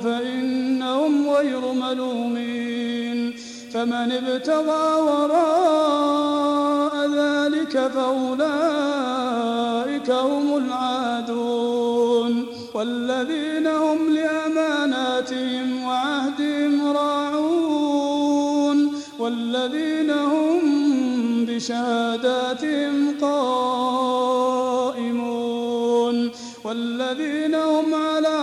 فإنهم غير ملومين فمن ابتغى وراء ذلك فأولئك هم العادون والذين هم لأماناتهم وعهدهم راعون والذين هم بشهاداتهم قائمون والذين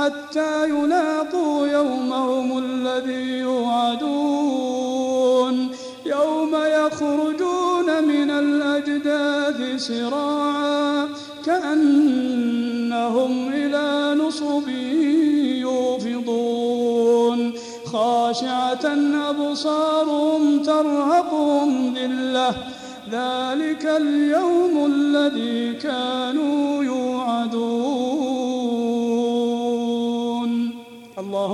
حتى يلاقوا يومهم الذي يوعدون. يوم يخرجون من الأجداث سراعا كأنهم إلى نصب يوفضون. خاشعة أبصارهم ترهقهم ذلة. ذلك اليوم الذي كانوا يوعدون. الله